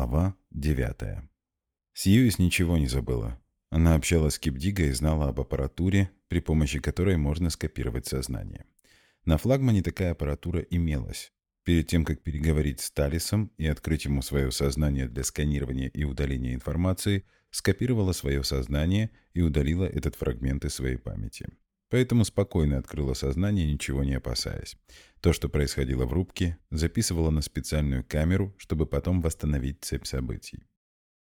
Глава 9. Сьюис ничего не забыла. Она общалась с Кипдиго и знала об аппаратуре, при помощи которой можно скопировать сознание. На флагмане такая аппаратура имелась. Перед тем, как переговорить с Талисом и открыть ему свое сознание для сканирования и удаления информации, скопировала свое сознание и удалила этот фрагмент из своей памяти. Поэтому спокойно открыла сознание, ничего не опасаясь. То, что происходило в рубке, записывала на специальную камеру, чтобы потом восстановить цепь событий.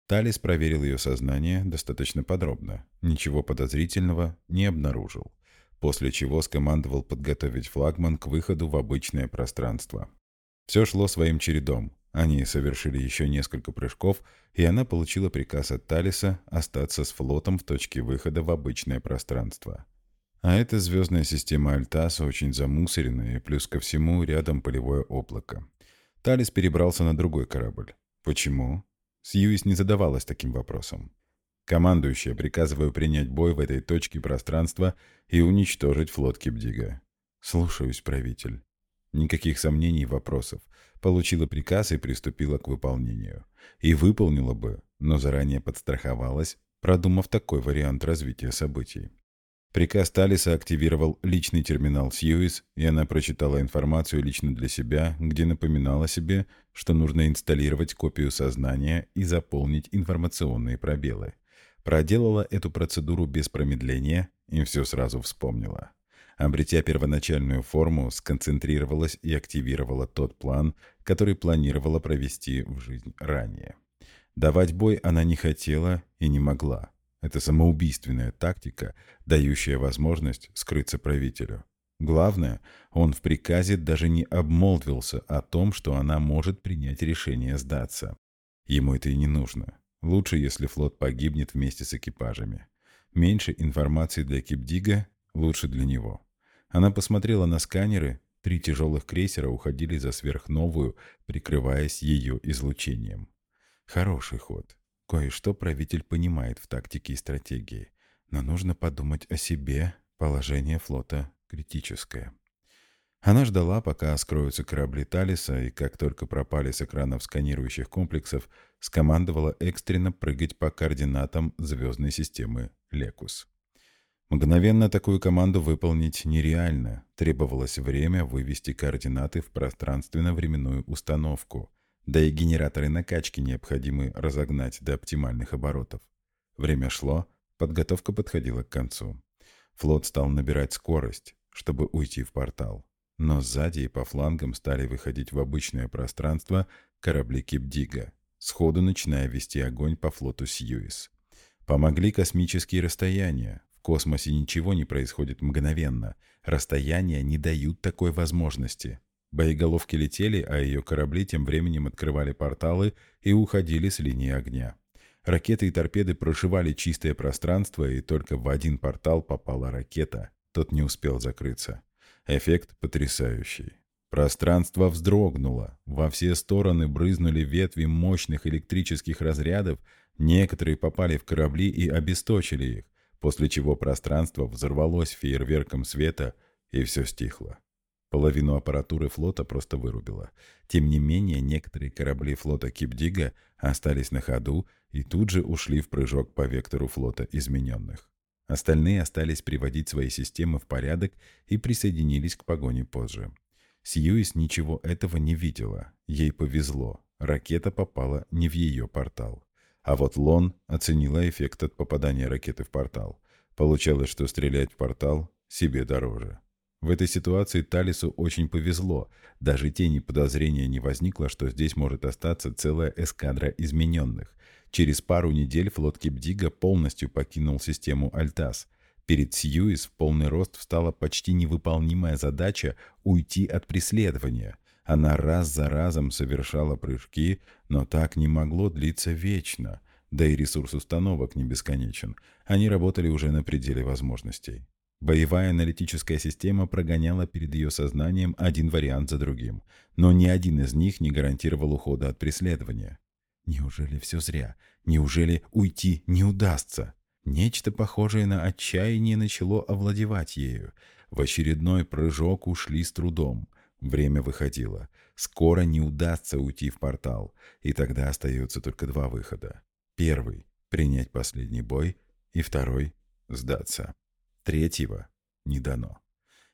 Талис проверил ее сознание достаточно подробно, ничего подозрительного не обнаружил, после чего скомандовал подготовить флагман к выходу в обычное пространство. Все шло своим чередом. Они совершили еще несколько прыжков, и она получила приказ от Талиса остаться с флотом в точке выхода в обычное пространство. А эта звездная система Альтаса очень замусоренная, и плюс ко всему рядом полевое облако. Талис перебрался на другой корабль. Почему? Сьюис не задавалась таким вопросом. Командующая, приказываю принять бой в этой точке пространства и уничтожить флот Кипдига. Слушаюсь, правитель. Никаких сомнений и вопросов. Получила приказ и приступила к выполнению. И выполнила бы, но заранее подстраховалась, продумав такой вариант развития событий. Приказ Талиса активировал личный терминал Сьюис, и она прочитала информацию лично для себя, где напоминала себе, что нужно инсталлировать копию сознания и заполнить информационные пробелы. Проделала эту процедуру без промедления и все сразу вспомнила. Обретя первоначальную форму, сконцентрировалась и активировала тот план, который планировала провести в жизнь ранее. Давать бой она не хотела и не могла. Это самоубийственная тактика, дающая возможность скрыться правителю. Главное, он в приказе даже не обмолвился о том, что она может принять решение сдаться. Ему это и не нужно. Лучше, если флот погибнет вместе с экипажами. Меньше информации для Кипдига, лучше для него. Она посмотрела на сканеры, три тяжелых крейсера уходили за сверхновую, прикрываясь ее излучением. Хороший ход. Кое-что правитель понимает в тактике и стратегии, но нужно подумать о себе, положение флота критическое. Она ждала, пока скроются корабли Талиса, и как только пропали с экранов сканирующих комплексов, скомандовала экстренно прыгать по координатам звездной системы Лекус. Мгновенно такую команду выполнить нереально. Требовалось время вывести координаты в пространственно-временную установку – да и генераторы накачки необходимы разогнать до оптимальных оборотов. Время шло, подготовка подходила к концу. Флот стал набирать скорость, чтобы уйти в портал. Но сзади и по флангам стали выходить в обычное пространство корабли Кипдига, сходу начиная вести огонь по флоту Сьюис. Помогли космические расстояния. В космосе ничего не происходит мгновенно. Расстояния не дают такой возможности. Боеголовки летели, а ее корабли тем временем открывали порталы и уходили с линии огня. Ракеты и торпеды прошивали чистое пространство, и только в один портал попала ракета. Тот не успел закрыться. Эффект потрясающий. Пространство вздрогнуло. Во все стороны брызнули ветви мощных электрических разрядов, некоторые попали в корабли и обесточили их, после чего пространство взорвалось фейерверком света, и все стихло. Половину аппаратуры флота просто вырубило. Тем не менее, некоторые корабли флота Кипдига остались на ходу и тут же ушли в прыжок по вектору флота измененных. Остальные остались приводить свои системы в порядок и присоединились к погоне позже. Сьюис ничего этого не видела. Ей повезло. Ракета попала не в ее портал. А вот Лон оценила эффект от попадания ракеты в портал. Получалось, что стрелять в портал себе дороже. В этой ситуации Талису очень повезло. Даже тени подозрения не возникло, что здесь может остаться целая эскадра измененных. Через пару недель флот Кипдига полностью покинул систему Альтас. Перед Сьюис в полный рост встала почти невыполнимая задача уйти от преследования. Она раз за разом совершала прыжки, но так не могло длиться вечно. Да и ресурс установок не бесконечен. Они работали уже на пределе возможностей. Боевая аналитическая система прогоняла перед ее сознанием один вариант за другим, но ни один из них не гарантировал ухода от преследования. Неужели все зря? Неужели уйти не удастся? Нечто похожее на отчаяние начало овладевать ею. В очередной прыжок ушли с трудом. Время выходило. скоро не удастся уйти в портал, и тогда остается только два выхода. Первый — принять последний бой, и второй — сдаться. Третьего не дано.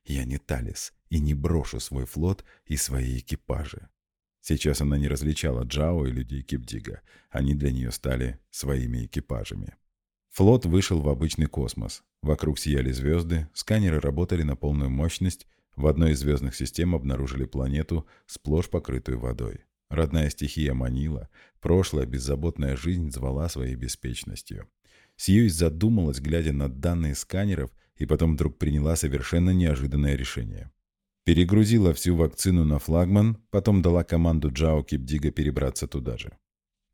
Я не Талис и не брошу свой флот и свои экипажи. Сейчас она не различала Джао и людей Кипдига. Они для нее стали своими экипажами. Флот вышел в обычный космос. Вокруг сияли звезды, сканеры работали на полную мощность, в одной из звездных систем обнаружили планету, сплошь покрытую водой. Родная стихия манила, прошлая беззаботная жизнь звала своей беспечностью. Сьюис задумалась, глядя на данные сканеров, и потом вдруг приняла совершенно неожиданное решение. Перегрузила всю вакцину на флагман, потом дала команду Джао Кипдига перебраться туда же.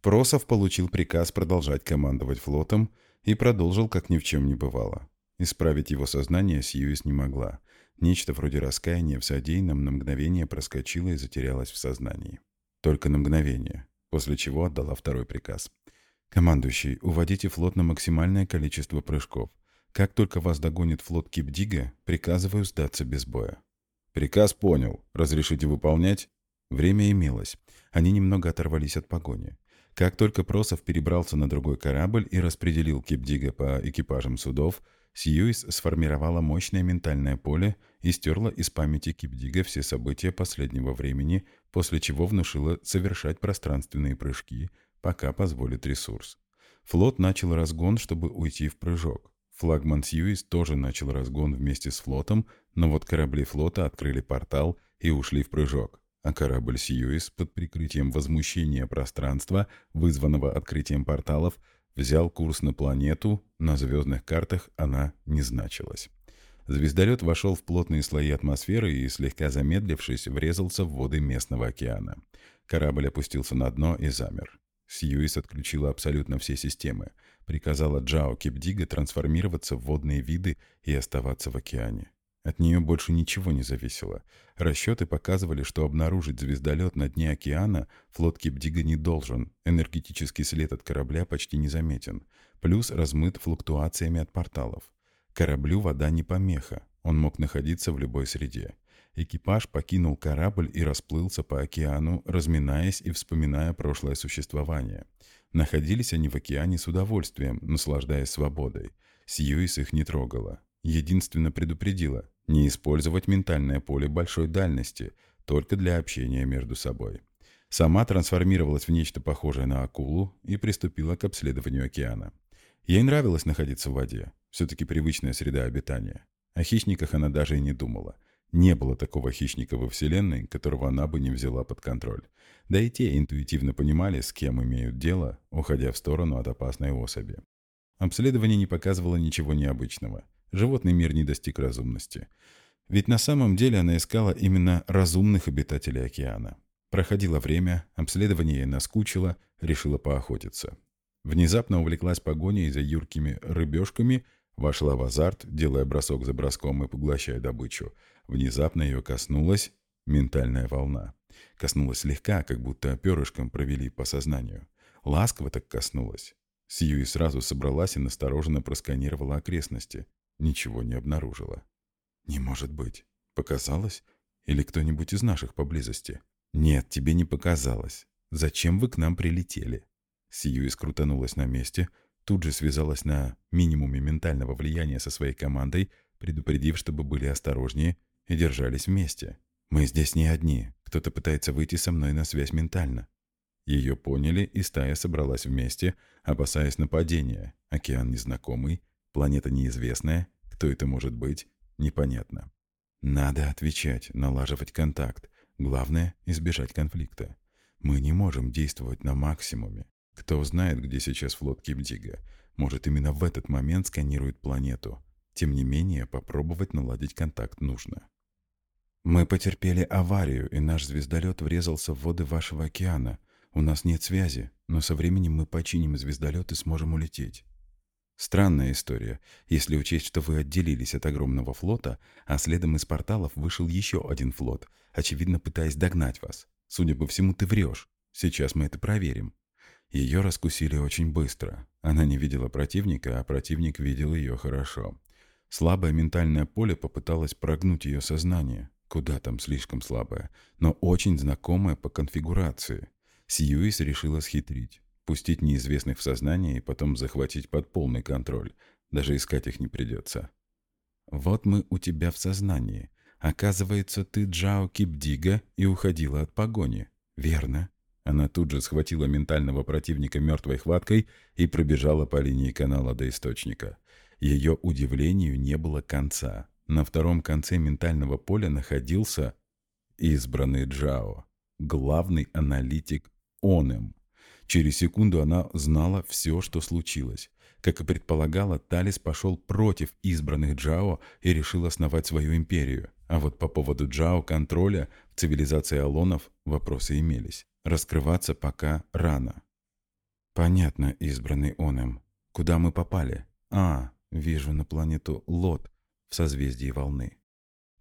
Просов получил приказ продолжать командовать флотом и продолжил, как ни в чем не бывало. Исправить его сознание Сьюис не могла. Нечто вроде раскаяния в содеянном на мгновение проскочило и затерялось в сознании. Только на мгновение, после чего отдала второй приказ. «Командующий, уводите флот на максимальное количество прыжков. Как только вас догонит флот Кипдига, приказываю сдаться без боя». «Приказ понял. Разрешите выполнять?» Время имелось. Они немного оторвались от погони. Как только Просов перебрался на другой корабль и распределил Кипдига по экипажам судов, Сьюис сформировала мощное ментальное поле и стерла из памяти Кипдига все события последнего времени, после чего внушила совершать пространственные прыжки, пока позволит ресурс. Флот начал разгон, чтобы уйти в прыжок. Флагман Сьюис тоже начал разгон вместе с флотом, но вот корабли флота открыли портал и ушли в прыжок а корабль «Сьюис» под прикрытием возмущения пространства, вызванного открытием порталов, взял курс на планету, на звездных картах она не значилась. Звездолет вошел в плотные слои атмосферы и, слегка замедлившись, врезался в воды местного океана. Корабль опустился на дно и замер. Сьюис отключила абсолютно все системы, приказала Джао Кипдига трансформироваться в водные виды и оставаться в океане. От нее больше ничего не зависело. Расчеты показывали, что обнаружить звездолет на дне океана флот Кипдига не должен. Энергетический след от корабля почти незаметен. Плюс размыт флуктуациями от порталов. Кораблю вода не помеха. Он мог находиться в любой среде. Экипаж покинул корабль и расплылся по океану, разминаясь и вспоминая прошлое существование. Находились они в океане с удовольствием, наслаждаясь свободой. Сьюис их не трогала. Единственно предупредила не использовать ментальное поле большой дальности, только для общения между собой. Сама трансформировалась в нечто похожее на акулу и приступила к обследованию океана. Ей нравилось находиться в воде, все-таки привычная среда обитания. О хищниках она даже и не думала. Не было такого хищника во Вселенной, которого она бы не взяла под контроль. Да и те интуитивно понимали, с кем имеют дело, уходя в сторону от опасной особи. Обследование не показывало ничего необычного – животный мир не достиг разумности. Ведь на самом деле она искала именно разумных обитателей океана. Проходило время, обследование ей наскучило, решила поохотиться. Внезапно увлеклась погоней за юркими рыбешками, вошла в азарт, делая бросок за броском и поглощая добычу. Внезапно ее коснулась ментальная волна. Коснулась слегка, как будто перышком провели по сознанию. Ласково так коснулась. Сьюи сразу собралась и настороженно просканировала окрестности ничего не обнаружила. «Не может быть. Показалось? Или кто-нибудь из наших поблизости?» «Нет, тебе не показалось. Зачем вы к нам прилетели?» Сьюис крутанулась на месте, тут же связалась на минимуме ментального влияния со своей командой, предупредив, чтобы были осторожнее и держались вместе. «Мы здесь не одни. Кто-то пытается выйти со мной на связь ментально». Ее поняли, и стая собралась вместе, опасаясь нападения. Океан незнакомый, Планета неизвестная, кто это может быть, непонятно. Надо отвечать, налаживать контакт. Главное – избежать конфликта. Мы не можем действовать на максимуме. Кто знает, где сейчас флот Кипдига. Может, именно в этот момент сканирует планету. Тем не менее, попробовать наладить контакт нужно. Мы потерпели аварию, и наш звездолет врезался в воды вашего океана. У нас нет связи, но со временем мы починим звездолет и сможем улететь. Странная история, если учесть, что вы отделились от огромного флота, а следом из порталов вышел еще один флот, очевидно пытаясь догнать вас. Судя по всему, ты врешь. Сейчас мы это проверим. Ее раскусили очень быстро. Она не видела противника, а противник видел ее хорошо. Слабое ментальное поле попыталось прогнуть ее сознание. Куда там слишком слабая, но очень знакомая по конфигурации. Сьюис решила схитрить, пустить неизвестных в сознание и потом захватить под полный контроль. Даже искать их не придется. «Вот мы у тебя в сознании. Оказывается, ты Джао Кипдига и уходила от погони. Верно?» Она тут же схватила ментального противника мертвой хваткой и пробежала по линии канала до источника. Ее удивлению не было конца. На втором конце ментального поля находился избранный Джао, главный аналитик Онем. Через секунду она знала все, что случилось. Как и предполагала, Талис пошел против избранных Джао и решил основать свою империю. А вот по поводу Джао контроля в цивилизации Алонов вопросы имелись. Раскрываться пока рано. Понятно, избранный Онем. Куда мы попали? А, вижу на планету Лот в созвездии волны.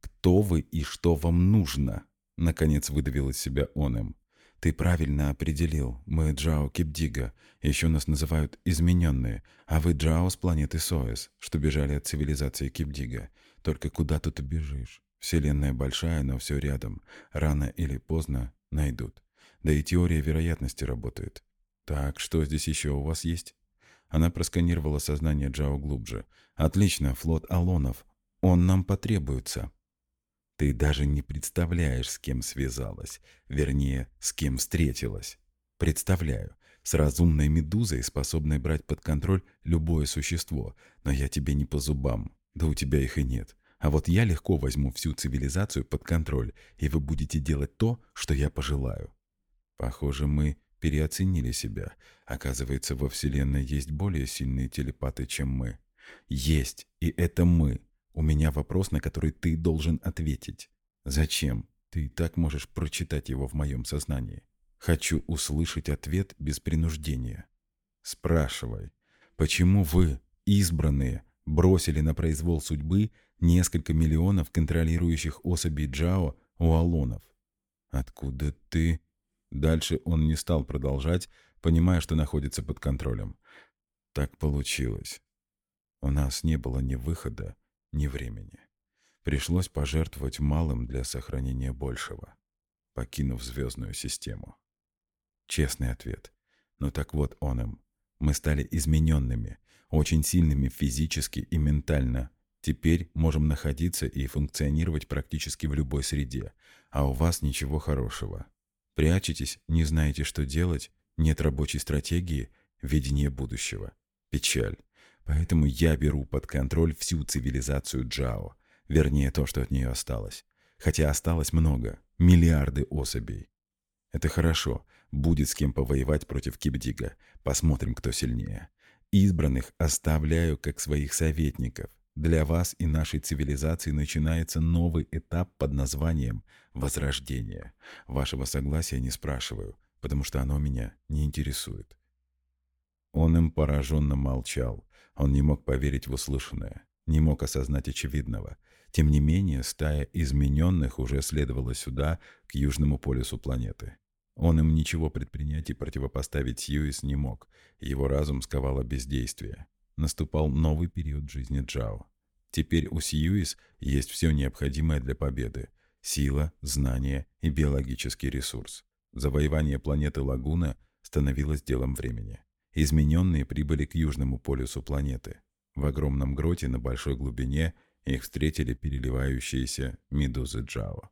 Кто вы и что вам нужно? Наконец выдавил из себя Онем. Ты правильно определил. Мы Джао Кипдига. Еще нас называют измененные. А вы Джао с планеты Соэс, что бежали от цивилизации Кипдига. Только куда тут убежишь? Вселенная большая, но все рядом. Рано или поздно найдут. Да и теория вероятности работает. Так, что здесь еще у вас есть? Она просканировала сознание Джао глубже. Отлично, флот Алонов. Он нам потребуется. Ты даже не представляешь, с кем связалась. Вернее, с кем встретилась. Представляю. С разумной медузой, способной брать под контроль любое существо. Но я тебе не по зубам. Да у тебя их и нет. А вот я легко возьму всю цивилизацию под контроль, и вы будете делать то, что я пожелаю. Похоже, мы переоценили себя. Оказывается, во Вселенной есть более сильные телепаты, чем мы. Есть, и это мы. У меня вопрос, на который ты должен ответить. Зачем? Ты и так можешь прочитать его в моем сознании. Хочу услышать ответ без принуждения. Спрашивай, почему вы, избранные, бросили на произвол судьбы несколько миллионов контролирующих особей Джао у Алонов? Откуда ты... Дальше он не стал продолжать, понимая, что находится под контролем. Так получилось. У нас не было ни выхода, ни времени. Пришлось пожертвовать малым для сохранения большего, покинув звездную систему. Честный ответ. Ну так вот он им. Мы стали измененными, очень сильными физически и ментально. Теперь можем находиться и функционировать практически в любой среде, а у вас ничего хорошего. Прячетесь, не знаете, что делать, нет рабочей стратегии, видения будущего. Печаль. Поэтому я беру под контроль всю цивилизацию Джао. Вернее, то, что от нее осталось. Хотя осталось много. Миллиарды особей. Это хорошо. Будет с кем повоевать против Кибдига. Посмотрим, кто сильнее. Избранных оставляю как своих советников. Для вас и нашей цивилизации начинается новый этап под названием «Возрождение». Вашего согласия не спрашиваю, потому что оно меня не интересует». Он им пораженно молчал. Он не мог поверить в услышанное, не мог осознать очевидного. Тем не менее, стая измененных уже следовала сюда, к южному полюсу планеты. Он им ничего предпринять и противопоставить Сьюис не мог. Его разум сковало бездействие наступал новый период жизни Джао. Теперь у Сьюис есть все необходимое для победы – сила, знания и биологический ресурс. Завоевание планеты Лагуна становилось делом времени. Измененные прибыли к южному полюсу планеты. В огромном гроте на большой глубине их встретили переливающиеся медузы Джао.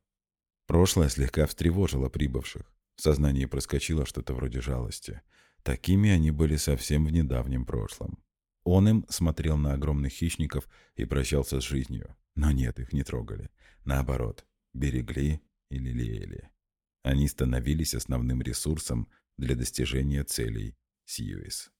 Прошлое слегка встревожило прибывших. В сознании проскочило что-то вроде жалости. Такими они были совсем в недавнем прошлом. Он им смотрел на огромных хищников и прощался с жизнью. Но нет, их не трогали. Наоборот, берегли и лелеяли. Они становились основным ресурсом для достижения целей Сьюис.